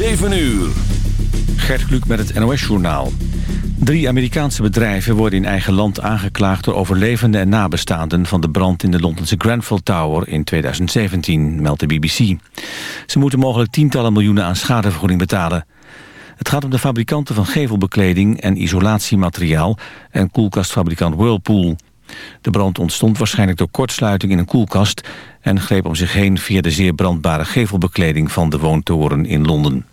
7 uur. Gert Kluk met het NOS-journaal. Drie Amerikaanse bedrijven worden in eigen land aangeklaagd... door overlevenden en nabestaanden van de brand in de Londense Grenfell Tower in 2017, meldt de BBC. Ze moeten mogelijk tientallen miljoenen aan schadevergoeding betalen. Het gaat om de fabrikanten van gevelbekleding en isolatiemateriaal... en koelkastfabrikant Whirlpool. De brand ontstond waarschijnlijk door kortsluiting in een koelkast... en greep om zich heen via de zeer brandbare gevelbekleding van de woontoren in Londen.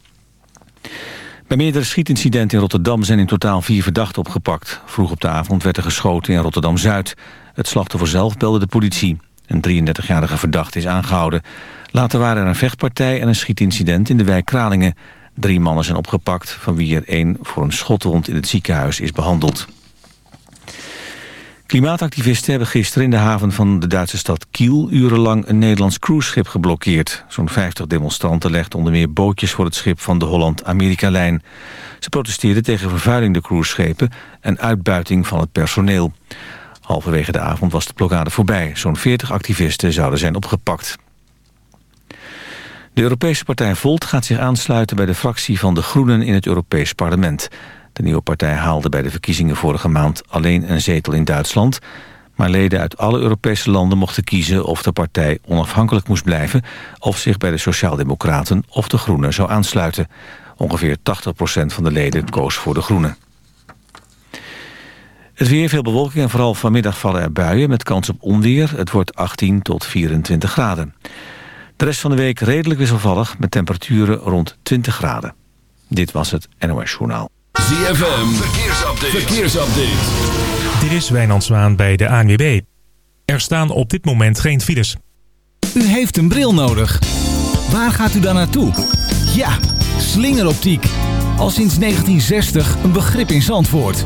Bij meerdere schietincidenten in Rotterdam zijn in totaal vier verdachten opgepakt. Vroeg op de avond werd er geschoten in Rotterdam-Zuid. Het slachtoffer zelf belde de politie. Een 33-jarige verdachte is aangehouden. Later waren er een vechtpartij en een schietincident in de wijk Kralingen. Drie mannen zijn opgepakt, van wie er één voor een schotwond in het ziekenhuis is behandeld. Klimaatactivisten hebben gisteren in de haven van de Duitse stad Kiel... urenlang een Nederlands cruiseschip geblokkeerd. Zo'n 50 demonstranten legden onder meer bootjes voor het schip van de Holland-Amerika-lijn. Ze protesteerden tegen vervuiling de cruiseschepen en uitbuiting van het personeel. Halverwege de avond was de blokkade voorbij. Zo'n 40 activisten zouden zijn opgepakt. De Europese partij Volt gaat zich aansluiten bij de fractie van de Groenen in het Europees Parlement... De nieuwe partij haalde bij de verkiezingen vorige maand alleen een zetel in Duitsland. Maar leden uit alle Europese landen mochten kiezen of de partij onafhankelijk moest blijven... of zich bij de Sociaaldemocraten of de Groenen zou aansluiten. Ongeveer 80% van de leden koos voor de Groenen. Het weer, veel bewolking en vooral vanmiddag vallen er buien... met kans op onweer. Het wordt 18 tot 24 graden. De rest van de week redelijk wisselvallig... met temperaturen rond 20 graden. Dit was het NOS Journaal. ZFM, verkeersupdate. verkeersupdate. Dit is Wijnand Zwaan bij de ANWB. Er staan op dit moment geen files. U heeft een bril nodig. Waar gaat u dan naartoe? Ja, slingeroptiek. Al sinds 1960 een begrip in Zandvoort.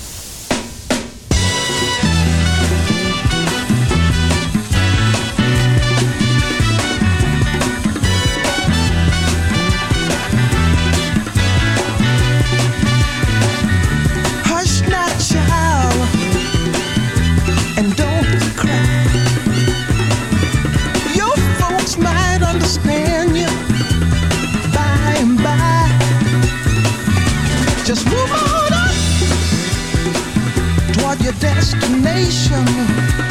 destination.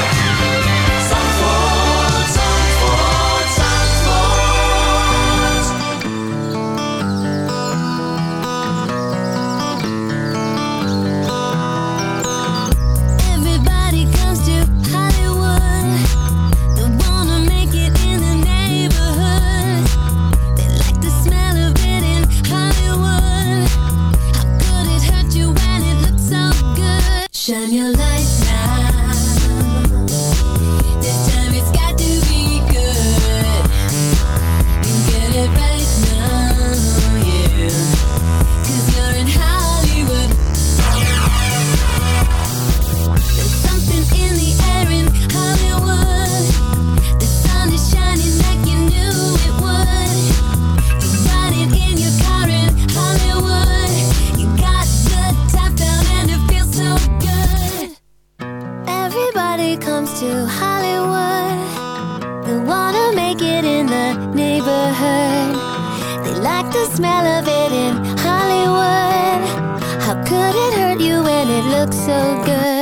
like the smell of it in Hollywood. How could it hurt you when it looks so good?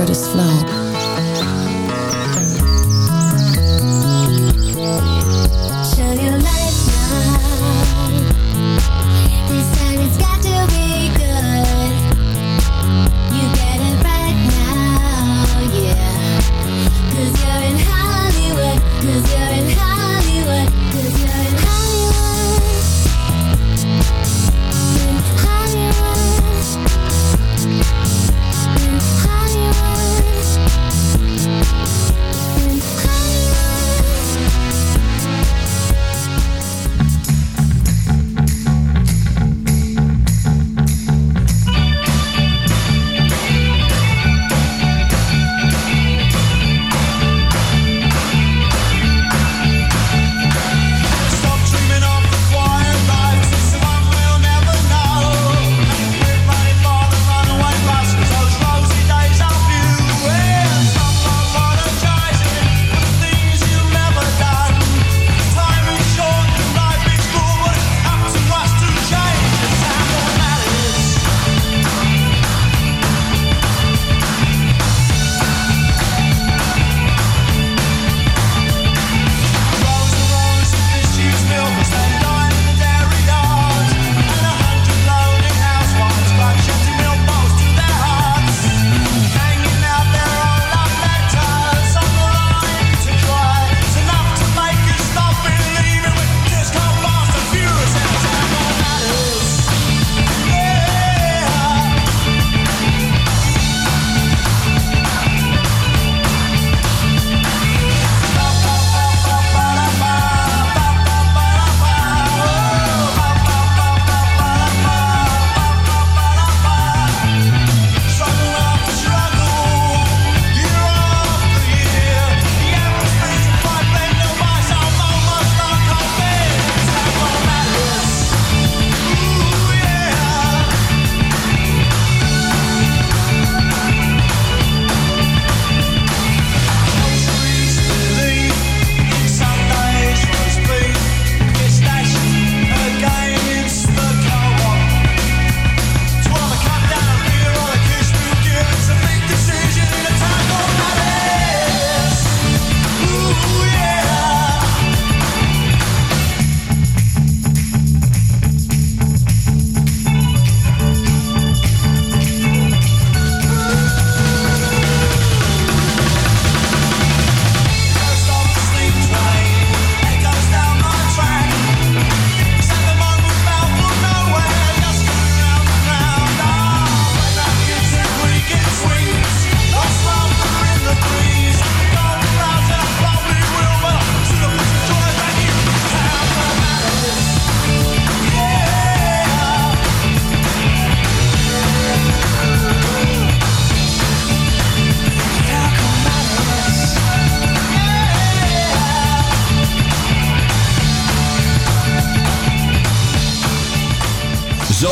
curtis flow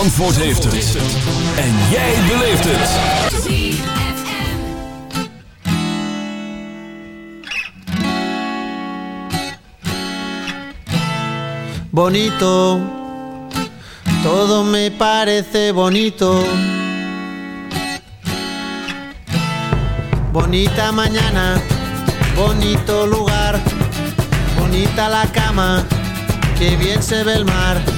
Zandvoort heeft het. En jij beleeft. Bonito, todo me parece bonito. Bonita mañana, bonito lugar, bonita la cama, que bien se ve el mar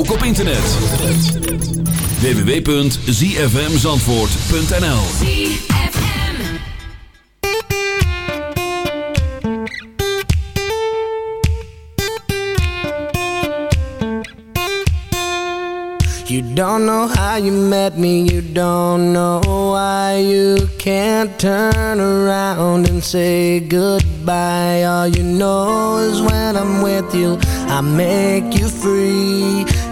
Ook op internet. www.zfmzandvoort.nl You don't know how you met me, you don't know why you can't turn around and say goodbye. All you know is when I'm with you, I make you free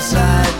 outside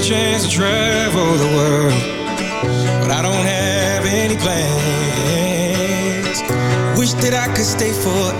the chance to travel the world, but I don't have any plans. Wish that I could stay forever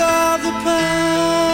of the me